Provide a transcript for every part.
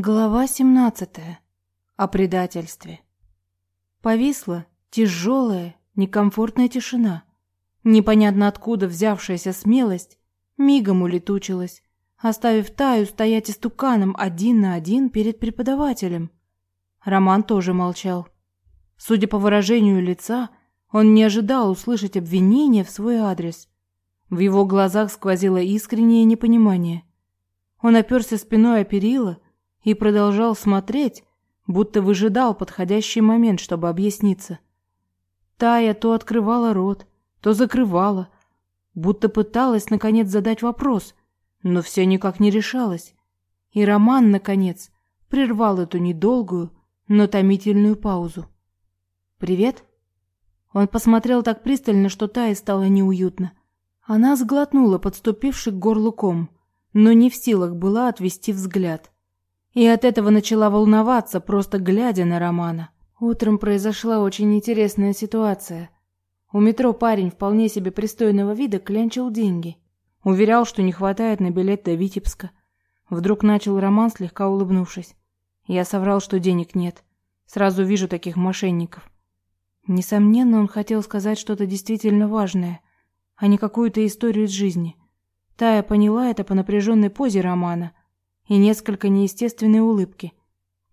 Глава 17. О предательстве. Повисла тяжелая, некомфортная тишина. Непонятно откуда взявшаяся смелость мигом улетучилась, оставив Таю стоять истуканом один на один перед преподавателем. Роман тоже молчал. Судя по выражению лица, он не ожидал услышать обвинения в свой адрес. В его глазах сквозило искреннее непонимание. Он оперся спиной о перила и продолжал смотреть, будто выжидал подходящий момент, чтобы объясниться. Тая то открывала рот, то закрывала, будто пыталась наконец задать вопрос, но все никак не решалась. И Роман наконец прервал эту недолгую, но томительную паузу. Привет. Он посмотрел так пристально, что Тае стало неуютно. Она сглотнула подступивший к горлу ком, но не в силах была отвести взгляд. И от этого начала волноваться, просто глядя на Романа. Утром произошла очень интересная ситуация. У метро парень вполне себе пристойного вида клянчил деньги. Уверял, что не хватает на билет до Витебска. Вдруг начал Роман, слегка улыбнувшись. Я соврал, что денег нет. Сразу вижу таких мошенников. Несомненно, он хотел сказать что-то действительно важное, а не какую-то историю из жизни. Тая поняла это по напряженной позе Романа и несколько неестественной улыбки,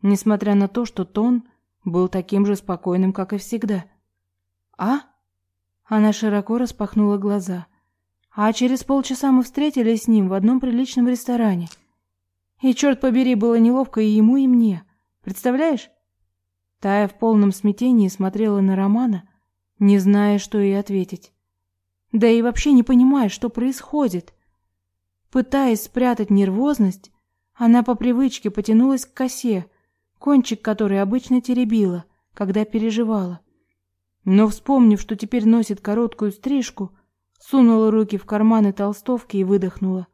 несмотря на то, что тон был таким же спокойным, как и всегда. «А?» Она широко распахнула глаза. А через полчаса мы встретились с ним в одном приличном ресторане. И, черт побери, было неловко и ему, и мне. Представляешь? Тая в полном смятении смотрела на Романа, не зная, что ей ответить. Да и вообще не понимая, что происходит. Пытаясь спрятать нервозность, она по привычке потянулась к косе, кончик которой обычно теребила, когда переживала. Но, вспомнив, что теперь носит короткую стрижку, сунула руки в карманы толстовки и выдохнула.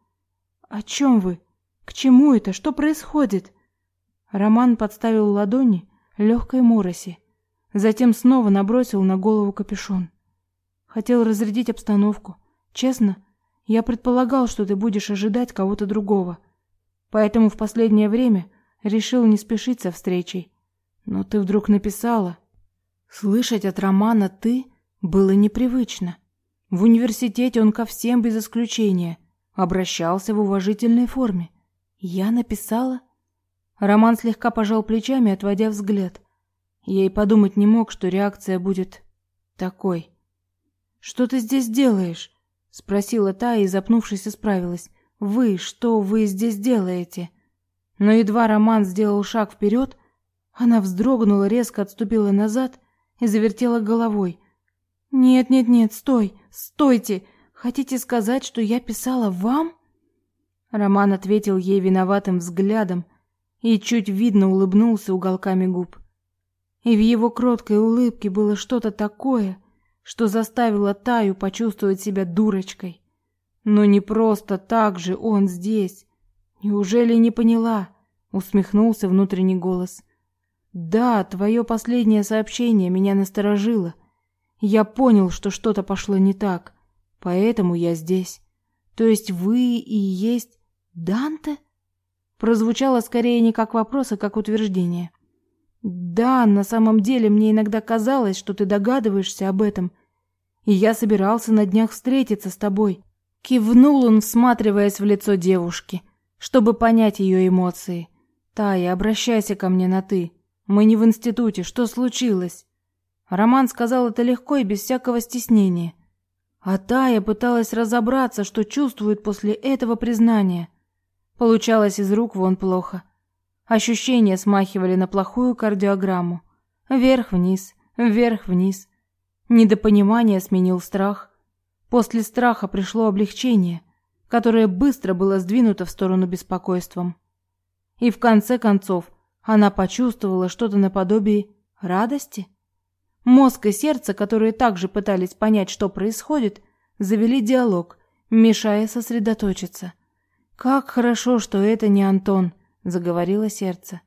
«О чем вы? К чему это? Что происходит?» Роман подставил ладони легкой мороси, затем снова набросил на голову капюшон. Хотел разрядить обстановку. Честно, я предполагал, что ты будешь ожидать кого-то другого. Поэтому в последнее время решил не спешить со встречей. Но ты вдруг написала. Слышать от Романа «ты» было непривычно. В университете он ко всем без исключения обращался в уважительной форме. Я написала? Роман слегка пожал плечами, отводя взгляд. Я и подумать не мог, что реакция будет такой. Что ты здесь делаешь? спросила та и, запнувшись, исправилась. Вы, что вы здесь делаете? Но едва Роман сделал шаг вперед, она вздрогнула, резко отступила назад и завертела головой. Нет, нет, нет, стой, стойте. Хотите сказать, что я писала вам? Роман ответил ей виноватым взглядом и чуть видно улыбнулся уголками губ. И в его кроткой улыбке было что-то такое, что заставило Таю почувствовать себя дурочкой. Но не просто так же он здесь. Неужели не поняла? усмехнулся внутренний голос. Да, твое последнее сообщение меня насторожило. Я понял, что что-то пошло не так, поэтому я здесь. То есть вы и есть Данте? Прозвучало скорее не как вопрос, а как утверждение. Да, на самом деле мне иногда казалось, что ты догадываешься об этом, и я собирался на днях встретиться с тобой. Кивнул он, всматриваясь в лицо девушки, чтобы понять ее эмоции. Тая, обращайся ко мне на ты. Мы не в институте, что случилось? Роман сказал это легко и без всякого стеснения. А Тая пыталась разобраться, что чувствует после этого признания. Получалось из рук вон плохо. Ощущения смахивали на плохую кардиограмму. Вверх-вниз, вверх-вниз. Недопонимание сменил страх. После страха пришло облегчение, которое быстро было сдвинуто в сторону беспокойством. И в конце концов она почувствовала что-то наподобие радости. Мозг и сердце, которые также пытались понять, что происходит, завели диалог, мешая сосредоточиться. Как хорошо, что это не Антон, заговорило сердце.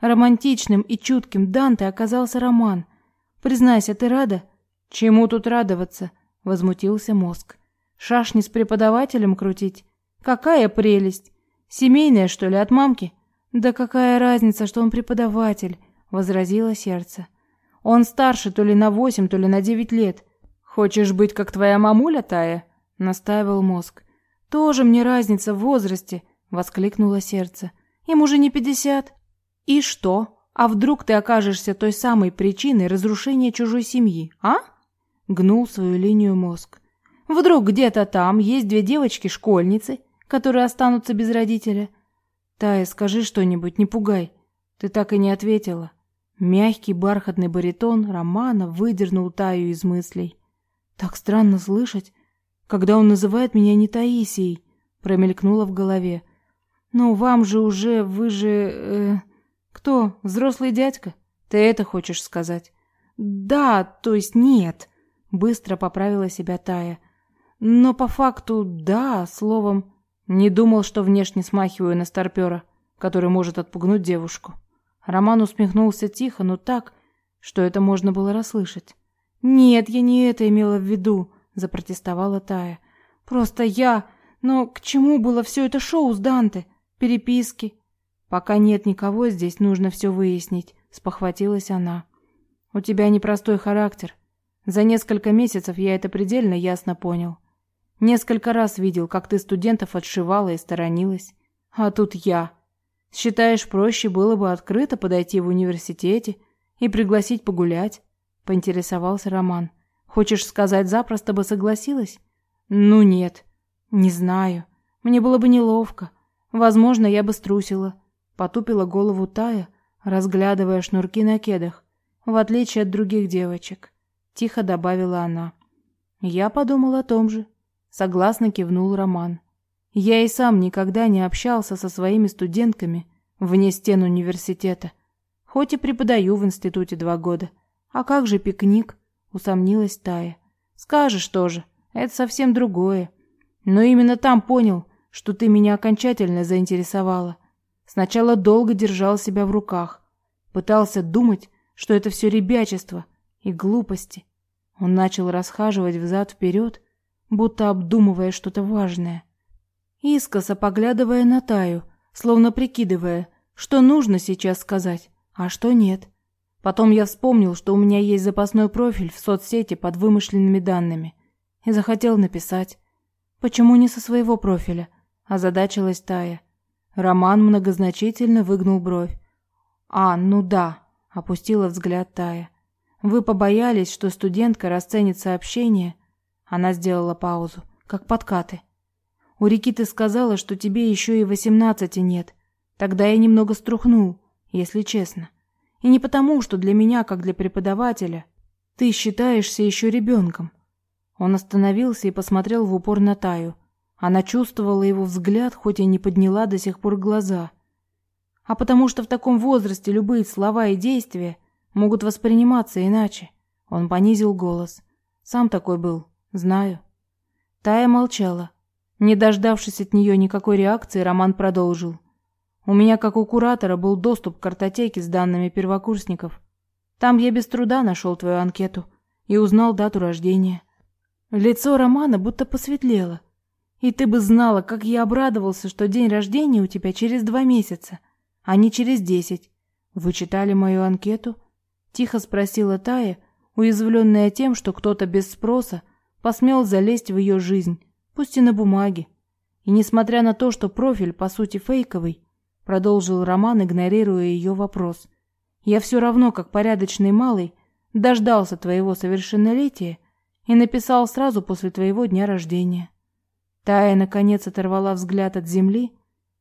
Романтичным и чутким Данте оказался Роман. Признайся, ты рада? Чему тут радоваться? Возмутился мозг. Шашни с преподавателем крутить? Какая прелесть! Семейная, что ли, от мамки? Да какая разница, что он преподаватель, возразило сердце. Он старше то ли на восемь, то ли на девять лет. Хочешь быть как твоя мамуля, Тая? настаивал мозг. Тоже мне разница в возрасте, воскликнуло сердце. Им уже не пятьдесят. И что? А вдруг ты окажешься той самой причиной разрушения чужой семьи, а? Гнул свою линию мозг. Вдруг где-то там есть две девочки-школьницы, которые останутся без родителя. Тая, скажи что-нибудь, не пугай. Ты так и не ответила. Мягкий бархатный баритон Романа выдернул Таю из мыслей. Так странно слышать, когда он называет меня не Таисией, промелькнуло в голове. Ну, вам же уже, вы же... Э, кто? Взрослый дядька? Ты это хочешь сказать? Да, то есть нет. Быстро поправила себя Тая. Но по факту да, словом, не думал, что внешне смахиваю на старпера, который может отпугнуть девушку. Роман усмехнулся тихо, но так, что это можно было расслышать. Нет, я не это имела в виду, запротестовала Тая. Просто я, но к чему было все это шоу с Данте? Переписки. Пока нет никого здесь, нужно все выяснить, спохватилась она. У тебя непростой характер. За несколько месяцев я это предельно ясно понял. Несколько раз видел, как ты студентов отшивала и сторонилась. А тут я. Считаешь, проще было бы открыто подойти в университете и пригласить погулять? Поинтересовался Роман. Хочешь сказать, запросто бы согласилась? Ну нет. Не знаю. Мне было бы неловко. Возможно, я бы струсила. Потупила голову Тая, разглядывая шнурки на кедах, в отличие от других девочек. Тихо добавила она. Я подумал о том же. Согласно кивнул Роман. Я и сам никогда не общался со своими студентками вне стен университета. Хоть и преподаю в институте два года. А как же пикник? Усомнилась Тая. Скажешь тоже, это совсем другое. Но именно там понял, что ты меня окончательно заинтересовала. Сначала долго держал себя в руках. Пытался думать, что это все ребячество и глупости. Он начал расхаживать взад-вперед, будто обдумывая что-то важное. Искоса поглядывая на Таю, словно прикидывая, что нужно сейчас сказать, а что нет. Потом я вспомнил, что у меня есть запасной профиль в соцсети под вымышленными данными, и захотел написать. Почему не со своего профиля? Озадачилась Тая. Роман многозначительно выгнул бровь. А, ну да, опустила взгляд Тая. Вы побоялись, что студентка расценит сообщение она сделала паузу, как подкаты. У реки ты сказала, что тебе еще и восемнадцати нет. Тогда я немного струхнул, если честно. И не потому, что для меня, как для преподавателя, ты считаешься еще ребенком. Он остановился и посмотрел в упор на Таю. Она чувствовала его взгляд, хоть и не подняла до сих пор глаза. А потому что в таком возрасте любые слова и действия могут восприниматься иначе. Он понизил голос. Сам такой был. Знаю. Тая молчала. Не дождавшись от нее никакой реакции, Роман продолжил. У меня, как у куратора, был доступ к картотеке с данными первокурсников. Там я без труда нашел твою анкету и узнал дату рождения. Лицо Романа будто посветлело. И ты бы знала, как я обрадовался, что день рождения у тебя через два месяца, а не через десять. Вы читали мою анкету? Тихо спросила Тая, уязвленная тем, что кто-то без спроса посмел залезть в ее жизнь, пусть и на бумаге. И несмотря на то, что профиль по сути фейковый, продолжил Роман, игнорируя ее вопрос. Я все равно, как порядочный малый, дождался твоего совершеннолетия и написал сразу после твоего дня рождения. Тая наконец оторвала взгляд от земли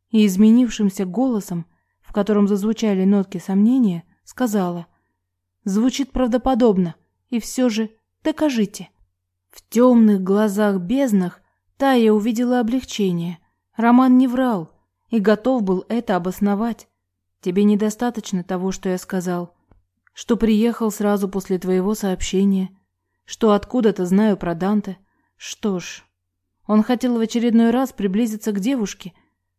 и изменившимся голосом, в котором зазвучали нотки сомнения, сказала: "Звучит правдоподобно, и все же докажите". В темных глазах безднах Тая увидела облегчение. Роман не врал и готов был это обосновать. Тебе недостаточно того, что я сказал, что приехал сразу после твоего сообщения, что откуда-то знаю про Данте. Что ж, он хотел в очередной раз приблизиться к девушке,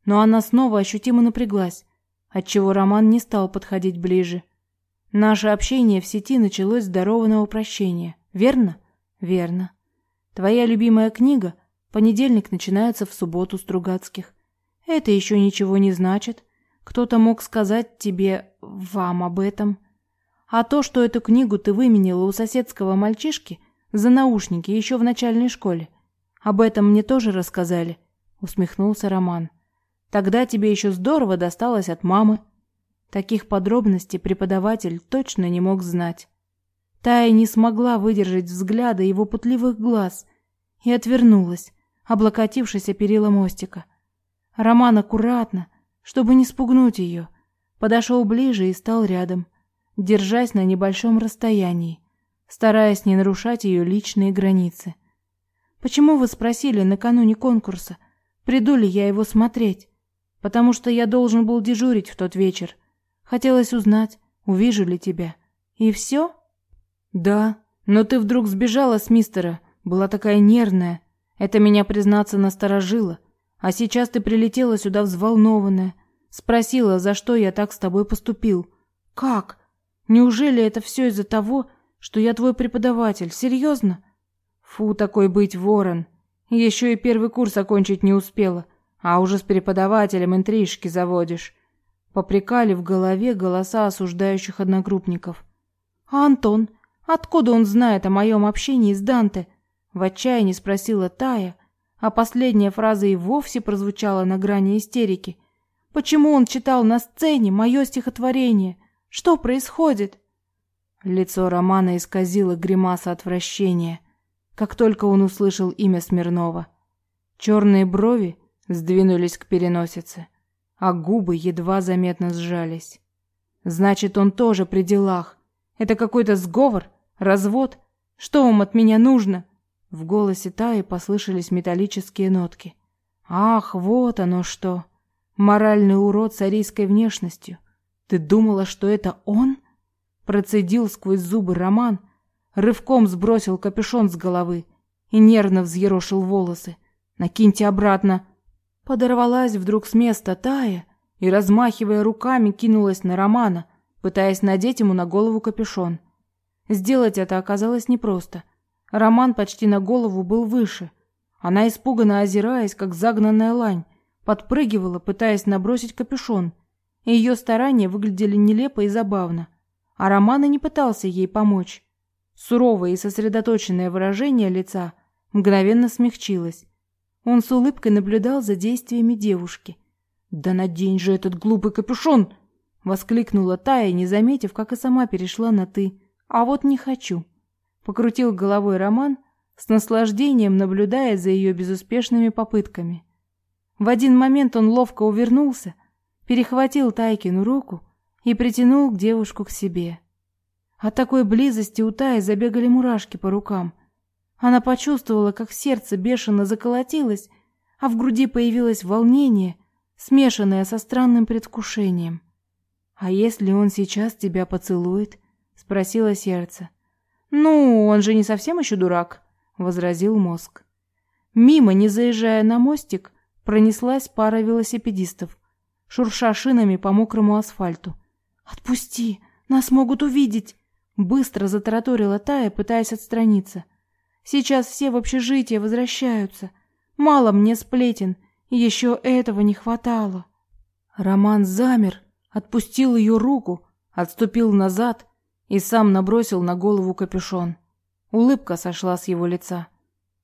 но она снова ощутимо напряглась, отчего Роман не стал подходить ближе. Наше общение в сети началось с дарованного прощения, верно? Верно. Твоя любимая книга понедельник начинается в субботу Стругацких. Это еще ничего не значит. Кто-то мог сказать тебе, вам об этом. А то, что эту книгу ты выменила у соседского мальчишки за наушники еще в начальной школе, об этом мне тоже рассказали, усмехнулся Роман. Тогда тебе еще здорово досталось от мамы. Таких подробностей преподаватель точно не мог знать. Тая не смогла выдержать взгляда его путливых глаз и отвернулась, облокотившись о перила мостика. Роман аккуратно, чтобы не спугнуть ее, подошел ближе и стал рядом, держась на небольшом расстоянии, стараясь не нарушать ее личные границы. Почему вы спросили накануне конкурса, приду ли я его смотреть? Потому что я должен был дежурить в тот вечер. Хотелось узнать, увижу ли тебя. И все? Да, но ты вдруг сбежала с мистера, была такая нервная. Это меня, признаться, насторожило. А сейчас ты прилетела сюда взволнованная, спросила, за что я так с тобой поступил. Как? Неужели это все из-за того, что я твой преподаватель? Серьезно? Фу, такой быть, ворон. Еще и первый курс окончить не успела, а уже с преподавателем интрижки заводишь. Попрекали в голове голоса осуждающих одногруппников. А Антон, откуда он знает о моем общении с Данте? В отчаянии спросила Тая, а последняя фраза и вовсе прозвучала на грани истерики. Почему он читал на сцене мое стихотворение? Что происходит? Лицо Романа исказило гримаса отвращения, как только он услышал имя Смирнова. Черные брови сдвинулись к переносице, а губы едва заметно сжались. Значит, он тоже при делах. Это какой-то сговор, развод. Что вам от меня нужно? В голосе Таи послышались металлические нотки. Ах, вот оно что. Моральный урод с арийской внешностью. Ты думала, что это он? Процедил сквозь зубы Роман, рывком сбросил капюшон с головы и нервно взъерошил волосы. Накиньте обратно. Подорвалась вдруг с места Тая и, размахивая руками, кинулась на Романа, пытаясь надеть ему на голову капюшон. Сделать это оказалось непросто — Роман почти на голову был выше. Она, испуганно озираясь, как загнанная лань, подпрыгивала, пытаясь набросить капюшон. И ее старания выглядели нелепо и забавно. А Роман и не пытался ей помочь. Суровое и сосредоточенное выражение лица мгновенно смягчилось. Он с улыбкой наблюдал за действиями девушки. «Да надень же этот глупый капюшон!» — воскликнула Тая, не заметив, как и сама перешла на «ты». «А вот не хочу». Покрутил головой Роман, с наслаждением наблюдая за ее безуспешными попытками. В один момент он ловко увернулся, перехватил Тайкину руку и притянул девушку к себе. От такой близости у Таи забегали мурашки по рукам. Она почувствовала, как сердце бешено заколотилось, а в груди появилось волнение, смешанное со странным предвкушением. «А если он сейчас тебя поцелует?» — спросило сердце. «Ну, он же не совсем еще дурак», — возразил мозг. Мимо, не заезжая на мостик, пронеслась пара велосипедистов, шурша шинами по мокрому асфальту. «Отпусти! Нас могут увидеть!» Быстро затараторила Тая, пытаясь отстраниться. «Сейчас все в общежитие возвращаются. Мало мне сплетен, еще этого не хватало». Роман замер, отпустил ее руку, отступил назад и сам набросил на голову капюшон. Улыбка сошла с его лица.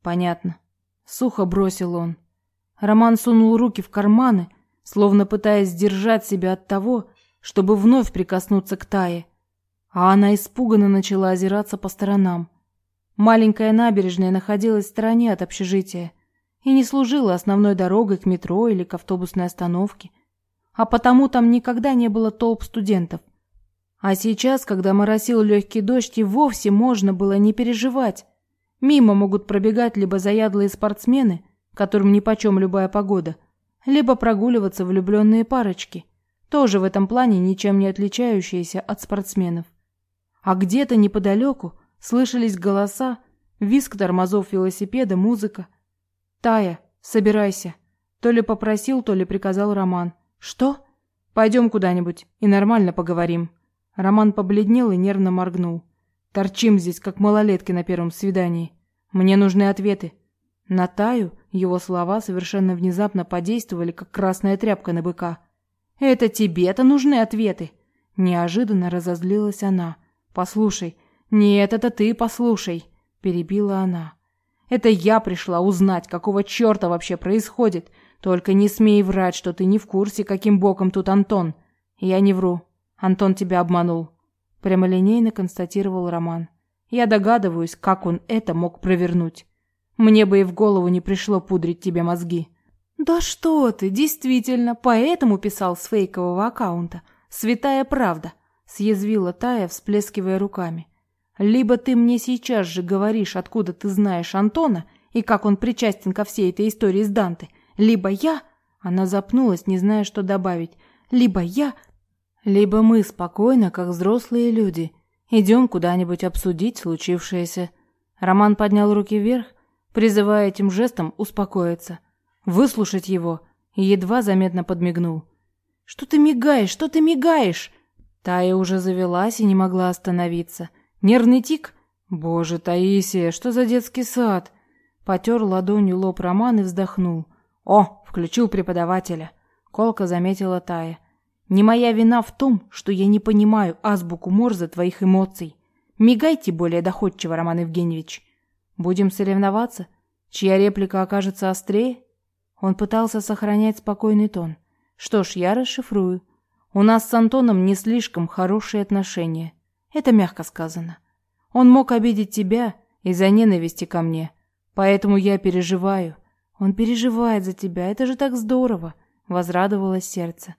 Понятно. Сухо бросил он. Роман сунул руки в карманы, словно пытаясь сдержать себя от того, чтобы вновь прикоснуться к Тае. А она испуганно начала озираться по сторонам. Маленькая набережная находилась в стороне от общежития и не служила основной дорогой к метро или к автобусной остановке, а потому там никогда не было толп студентов. А сейчас, когда моросил легкий дождь, и вовсе можно было не переживать. Мимо могут пробегать либо заядлые спортсмены, которым нипочем любая погода, либо прогуливаться влюбленные парочки, тоже в этом плане ничем не отличающиеся от спортсменов. А где-то неподалеку слышались голоса, визг тормозов велосипеда, музыка. «Тая, собирайся!» То ли попросил, то ли приказал Роман. «Что?» «Пойдем куда-нибудь и нормально поговорим». Роман побледнел и нервно моргнул. Торчим здесь, как малолетки на первом свидании. Мне нужны ответы. На Таю его слова совершенно внезапно подействовали, как красная тряпка на быка. Это тебе-то нужны ответы. Неожиданно разозлилась она. Послушай, нет, это ты послушай, перебила она. Это я пришла узнать, какого чёрта вообще происходит. Только не смей врать, что ты не в курсе, каким боком тут Антон. Я не вру. Антон тебя обманул, прямолинейно констатировал Роман. Я догадываюсь, как он это мог провернуть. Мне бы и в голову не пришло пудрить тебе мозги. Да что ты, действительно, поэтому писал с фейкового аккаунта. Святая правда, съязвила Тая, всплескивая руками. Либо ты мне сейчас же говоришь, откуда ты знаешь Антона и как он причастен ко всей этой истории с Данте, либо я, она запнулась, не зная, что добавить. Либо я, либо мы спокойно, как взрослые люди, идем куда-нибудь обсудить случившееся. Роман поднял руки вверх, призывая этим жестом успокоиться, выслушать его, и едва заметно подмигнул. Что ты мигаешь? Что ты мигаешь? Тая уже завелась и не могла остановиться. Нервный тик? Боже, Таисия, что за детский сад? Потер ладонью лоб Роман и вздохнул. О, включил преподавателя. Колка заметила Тая. Не моя вина в том, что я не понимаю азбуку Морзе твоих эмоций. Мигайте более доходчиво, Роман Евгеньевич. Будем соревноваться? Чья реплика окажется острее? Он пытался сохранять спокойный тон. Что ж, я расшифрую. У нас с Антоном не слишком хорошие отношения. Это мягко сказано. Он мог обидеть тебя из-за ненависти ко мне. Поэтому я переживаю. Он переживает за тебя. Это же так здорово, возрадовалось сердце.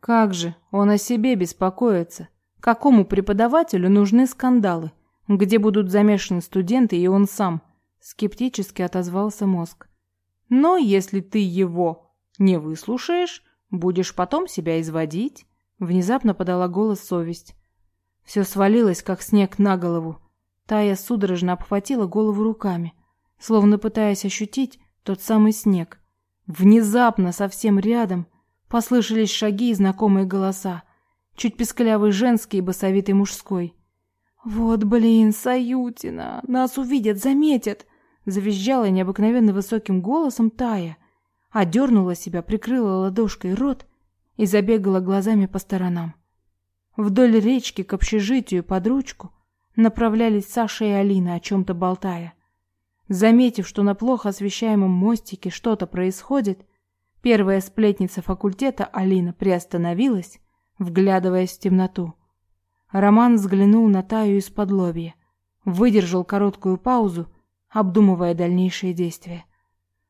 Как же, он о себе беспокоится. Какому преподавателю нужны скандалы? где будут замешаны студенты и он сам, скептически отозвался мозг. Но если ты его не выслушаешь, будешь потом себя изводить, внезапно подала голос совесть. Все свалилось как снег на голову. Тая судорожно обхватила голову руками, словно пытаясь ощутить тот самый снег. Внезапно совсем рядом послышались шаги и знакомые голоса, чуть песклявый женский и басовитый мужской. Вот, блин, Саютина, нас увидят, заметят, завизжала необыкновенно высоким голосом Тая, одернула себя, прикрыла ладошкой рот и забегала глазами по сторонам. Вдоль речки к общежитию под ручку направлялись Саша и Алина, о чем то болтая. Заметив, что на плохо освещаемом мостике что-то происходит, первая сплетница факультета Алина приостановилась, вглядываясь в темноту. Роман взглянул на Таю из-под лобья, выдержал короткую паузу, обдумывая дальнейшие действия.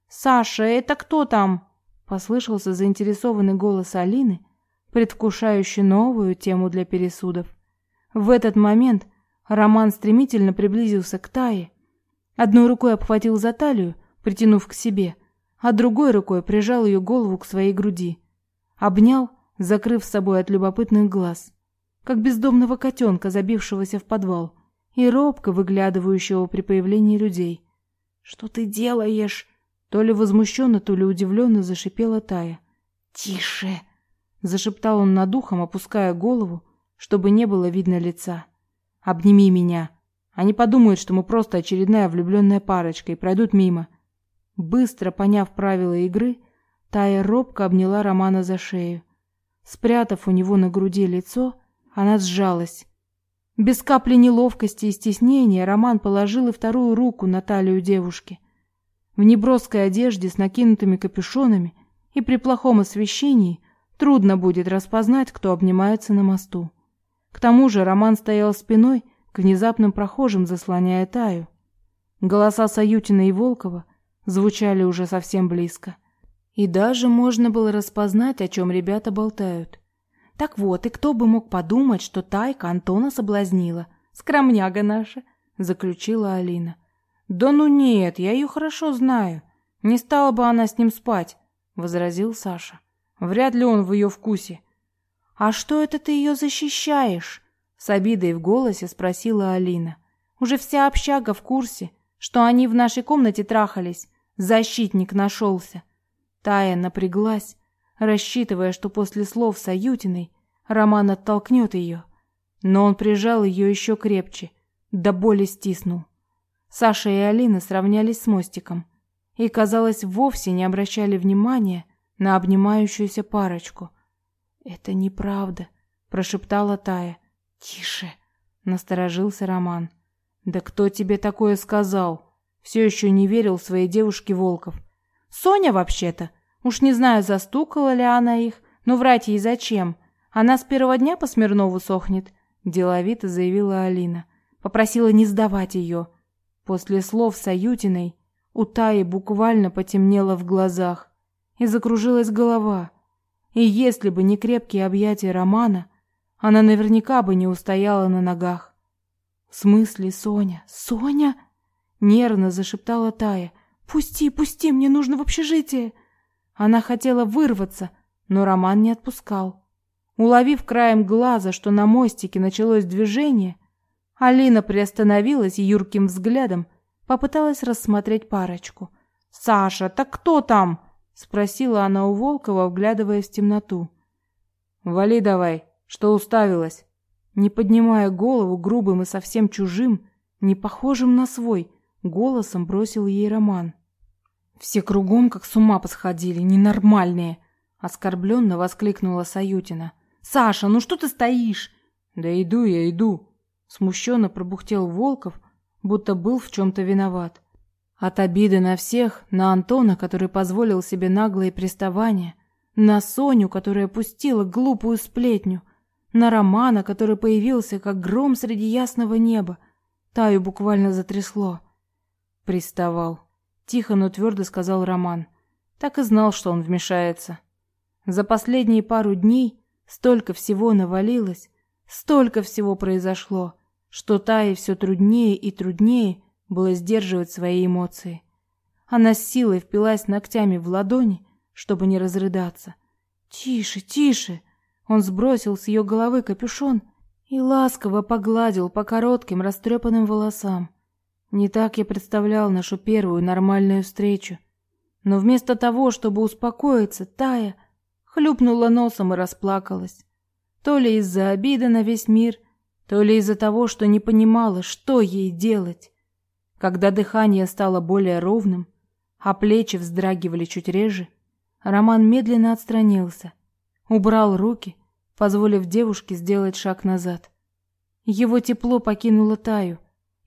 «Саша, это кто там?» — послышался заинтересованный голос Алины, предвкушающий новую тему для пересудов. В этот момент Роман стремительно приблизился к Тае, одной рукой обхватил за талию, притянув к себе, а другой рукой прижал ее голову к своей груди, обнял, закрыв с собой от любопытных глаз как бездомного котенка, забившегося в подвал, и робко выглядывающего при появлении людей. «Что ты делаешь?» То ли возмущенно, то ли удивленно зашипела Тая. «Тише!» — зашептал он над ухом, опуская голову, чтобы не было видно лица. «Обними меня. Они подумают, что мы просто очередная влюбленная парочка и пройдут мимо». Быстро поняв правила игры, Тая робко обняла Романа за шею. Спрятав у него на груди лицо, она сжалась. Без капли неловкости и стеснения Роман положил и вторую руку на талию девушки. В неброской одежде с накинутыми капюшонами и при плохом освещении трудно будет распознать, кто обнимается на мосту. К тому же Роман стоял спиной к внезапным прохожим, заслоняя Таю. Голоса Саютина и Волкова звучали уже совсем близко. И даже можно было распознать, о чем ребята болтают. Так вот, и кто бы мог подумать, что Тайка Антона соблазнила. Скромняга наша, заключила Алина. Да ну нет, я ее хорошо знаю. Не стала бы она с ним спать, возразил Саша. Вряд ли он в ее вкусе. А что это ты ее защищаешь? С обидой в голосе спросила Алина. Уже вся общага в курсе, что они в нашей комнате трахались. Защитник нашелся. Тая напряглась, рассчитывая, что после слов Саютиной Роман оттолкнет ее. Но он прижал ее еще крепче, до боли стиснул. Саша и Алина сравнялись с мостиком и, казалось, вовсе не обращали внимания на обнимающуюся парочку. Это неправда, прошептала Тая. Тише, насторожился Роман. Да кто тебе такое сказал? Все еще не верил своей девушке Волков. Соня вообще-то. Уж не знаю, застукала ли она их, но врать ей зачем? Она с первого дня по Смирнову сохнет, деловито заявила Алина. Попросила не сдавать ее. После слов Саютиной у Таи буквально потемнело в глазах и закружилась голова. И если бы не крепкие объятия Романа, она наверняка бы не устояла на ногах. В смысле, Соня? Соня? нервно зашептала Тая. Пусти, пусти, мне нужно в общежитие. Она хотела вырваться, но Роман не отпускал. Уловив краем глаза, что на мостике началось движение, Алина приостановилась и юрким взглядом попыталась рассмотреть парочку. "Саша, так кто там?" Спросила она у Волкова, вглядываясь в темноту. "Вали давай, что уставилась?" Не поднимая голову, грубым и совсем чужим, не похожим на свой, голосом бросил ей Роман. Все кругом как с ума посходили, ненормальные, оскорбленно воскликнула Саютина. Саша, ну что ты стоишь? Да иду я, иду, смущенно пробухтел Волков, будто был в чем то виноват. От обиды на всех, на Антона, который позволил себе наглые приставания, на Соню, которая пустила глупую сплетню, на Романа, который появился как гром среди ясного неба. Таю буквально затрясло. Приставал. Тихо, но твердо сказал Роман. Так и знал, что он вмешается. За последние пару дней столько всего навалилось, столько всего произошло, что Тае все труднее и труднее было сдерживать свои эмоции. Она с силой впилась ногтями в ладони, чтобы не разрыдаться. «Тише, тише!» Он сбросил с ее головы капюшон и ласково погладил по коротким растрепанным волосам. Не так я представлял нашу первую нормальную встречу. Но вместо того, чтобы успокоиться, Тая хлюпнула носом и расплакалась. То ли из-за обиды на весь мир, то ли из-за того, что не понимала, что ей делать. Когда дыхание стало более ровным, а плечи вздрагивали чуть реже, Роман медленно отстранился, убрал руки, позволив девушке сделать шаг назад. Его тепло покинуло Таю,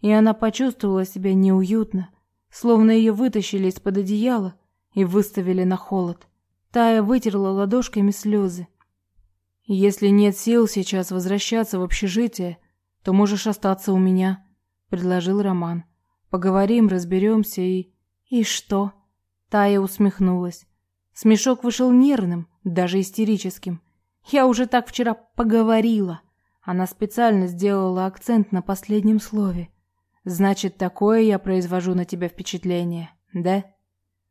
и она почувствовала себя неуютно, словно ее вытащили из-под одеяла и выставили на холод. Тая вытерла ладошками слезы. Если нет сил сейчас возвращаться в общежитие, то можешь остаться у меня, предложил Роман. Поговорим, разберемся и И что? Тая усмехнулась. Смешок вышел нервным, даже истерическим. Я уже так вчера поговорила. Она специально сделала акцент на последнем слове. Значит, такое я произвожу на тебя впечатление, да?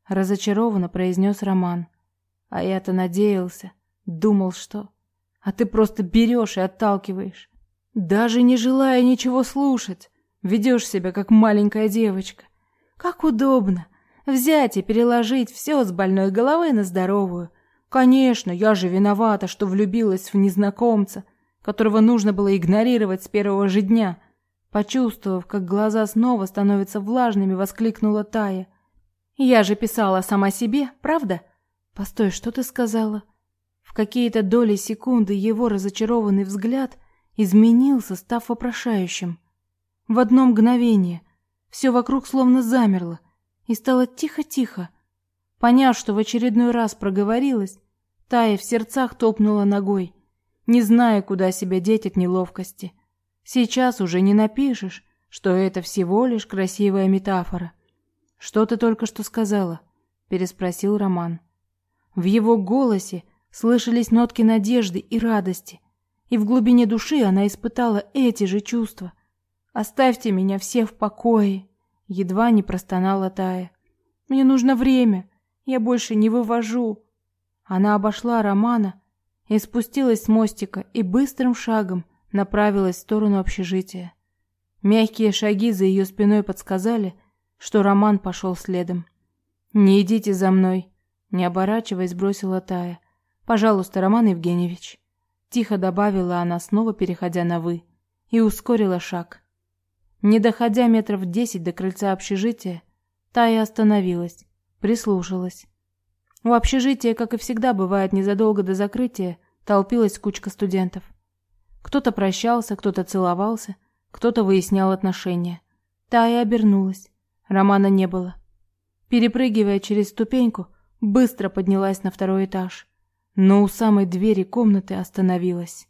разочарованно произнес Роман. А я-то надеялся, думал, что а ты просто берешь и отталкиваешь, даже не желая ничего слушать. Ведешь себя как маленькая девочка. Как удобно взять и переложить все с больной головы на здоровую. Конечно, я же виновата, что влюбилась в незнакомца, которого нужно было игнорировать с первого же дня. Почувствовав, как глаза снова становятся влажными, воскликнула Тая. Я же писала сама себе, правда? Постой, что ты сказала? В какие-то доли секунды его разочарованный взгляд изменился, став вопрошающим. В одно мгновение все вокруг словно замерло и стало тихо-тихо. Поняв, что в очередной раз проговорилась, Тая в сердцах топнула ногой, не зная, куда себя деть от неловкости. Сейчас уже не напишешь, что это всего лишь красивая метафора. Что ты только что сказала? переспросил Роман. В его голосе слышались нотки надежды и радости, и в глубине души она испытала эти же чувства. Оставьте меня всех в покое, едва не простонала Тая. Мне нужно время, я больше не вывожу. Она обошла Романа и спустилась с мостика и быстрым шагом направилась в сторону общежития. Мягкие шаги за ее спиной подсказали, что Роман пошел следом. Не идите за мной, не оборачиваясь, бросила Тая. Пожалуйста, Роман Евгеньевич, тихо добавила она, снова переходя на вы, и ускорила шаг. Не доходя метров десять до крыльца общежития, Тая остановилась, прислушалась. У общежития, как и всегда бывает незадолго до закрытия, толпилась кучка студентов. Кто-то прощался, кто-то целовался, кто-то выяснял отношения. Тая обернулась. Романа не было. Перепрыгивая через ступеньку, быстро поднялась на второй этаж, но у самой двери комнаты остановилась.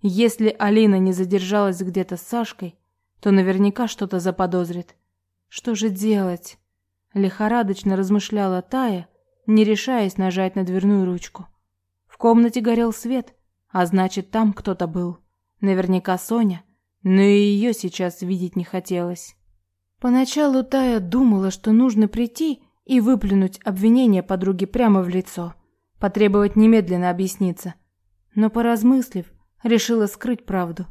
Если Алина не задержалась где-то с Сашкой, то наверняка что-то заподозрит. Что же делать? Лихорадочно размышляла Тая, не решаясь нажать на дверную ручку. В комнате горел свет, а значит, там кто-то был. Наверняка Соня, но и ее сейчас видеть не хотелось. Поначалу Тая думала, что нужно прийти и выплюнуть обвинение подруге прямо в лицо, потребовать немедленно объясниться. Но поразмыслив, решила скрыть правду.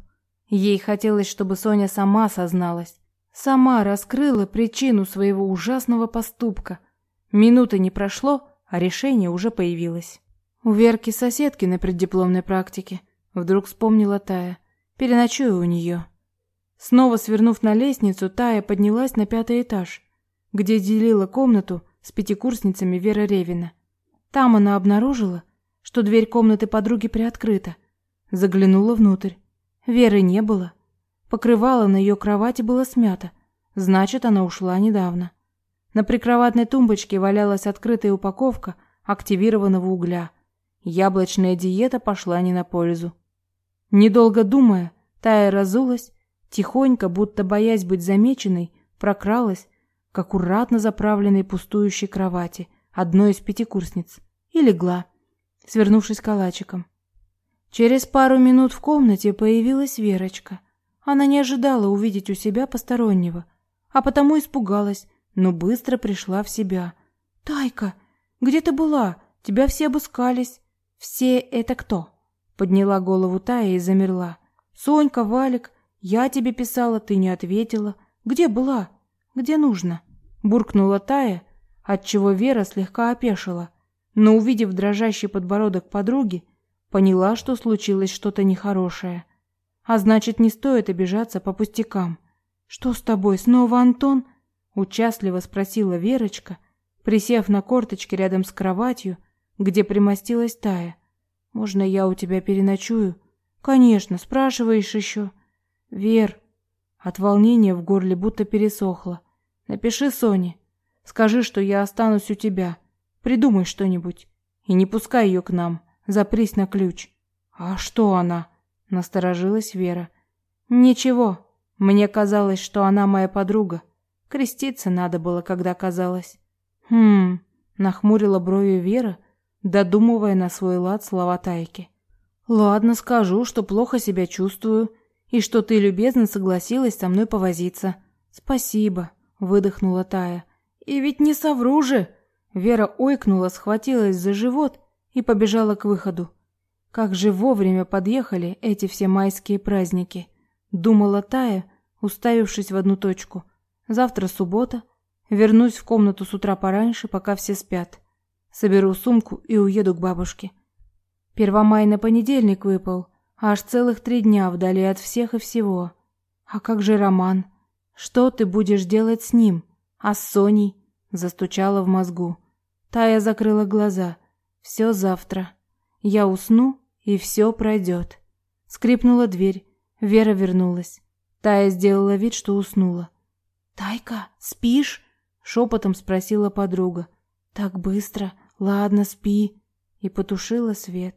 Ей хотелось, чтобы Соня сама созналась, сама раскрыла причину своего ужасного поступка. Минуты не прошло, а решение уже появилось. У Верки соседки на преддипломной практике. Вдруг вспомнила Тая. Переночую у нее. Снова свернув на лестницу, Тая поднялась на пятый этаж, где делила комнату с пятикурсницами Вера Ревина. Там она обнаружила, что дверь комнаты подруги приоткрыта. Заглянула внутрь. Веры не было. Покрывало на ее кровати было смято. Значит, она ушла недавно. На прикроватной тумбочке валялась открытая упаковка активированного угля. Яблочная диета пошла не на пользу. Недолго думая, Тая разулась, тихонько, будто боясь быть замеченной, прокралась к аккуратно заправленной пустующей кровати одной из пятикурсниц и легла, свернувшись калачиком. Через пару минут в комнате появилась Верочка. Она не ожидала увидеть у себя постороннего, а потому испугалась, но быстро пришла в себя. «Тайка, где ты была? Тебя все обыскались». «Все это кто?» Подняла голову Тая и замерла. Сонька, Валик, я тебе писала, ты не ответила. Где была? Где нужно? буркнула Тая, отчего Вера слегка опешила, но увидев дрожащий подбородок подруги, поняла, что случилось что-то нехорошее. А значит, не стоит обижаться по пустякам. Что с тобой, снова Антон? участливо спросила Верочка, присев на корточки рядом с кроватью, где примостилась Тая. Можно я у тебя переночую? Конечно, спрашиваешь еще. Вер, от волнения в горле будто пересохло. Напиши Соне. Скажи, что я останусь у тебя. Придумай что-нибудь и не пускай ее к нам. Запрись на ключ. А что она? Насторожилась Вера. Ничего. Мне казалось, что она моя подруга. Креститься надо было, когда казалось. Хм, нахмурила брови Вера, додумывая на свой лад слова Тайки. Ладно, скажу, что плохо себя чувствую и что ты любезно согласилась со мной повозиться. Спасибо, выдохнула Тая. И ведь не совру же. Вера ойкнула, схватилась за живот и побежала к выходу. Как же вовремя подъехали эти все майские праздники, думала Тая, уставившись в одну точку. Завтра суббота, вернусь в комнату с утра пораньше, пока все спят. Соберу сумку и уеду к бабушке. Первомай на понедельник выпал, аж целых три дня вдали от всех и всего. А как же Роман? Что ты будешь делать с ним? А с Соней? Застучала в мозгу. Тая закрыла глаза. Все завтра. Я усну, и все пройдет. Скрипнула дверь. Вера вернулась. Тая сделала вид, что уснула. «Тайка, спишь?» — шепотом спросила подруга. «Так быстро. Ладно, спи. И потушила свет.